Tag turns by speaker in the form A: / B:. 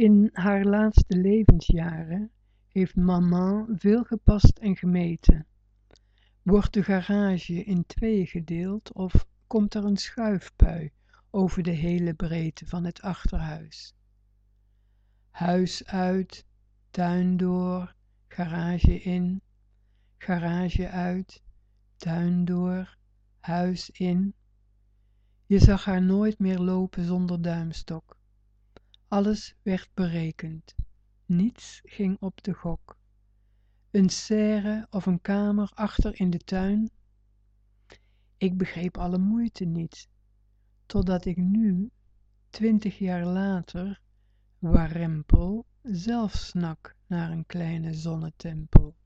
A: In haar laatste levensjaren heeft maman veel gepast en gemeten. Wordt de garage in tweeën gedeeld of komt er een schuifpui over de hele breedte van het achterhuis? Huis uit, tuin door, garage in, garage uit, tuin door, huis in. Je zag haar nooit meer lopen zonder duimstok. Alles werd berekend. Niets ging op de gok. Een serre of een kamer achter in de tuin. Ik begreep alle moeite niet, totdat ik nu, twintig jaar later, warempel, zelf snak naar een kleine zonnetempel.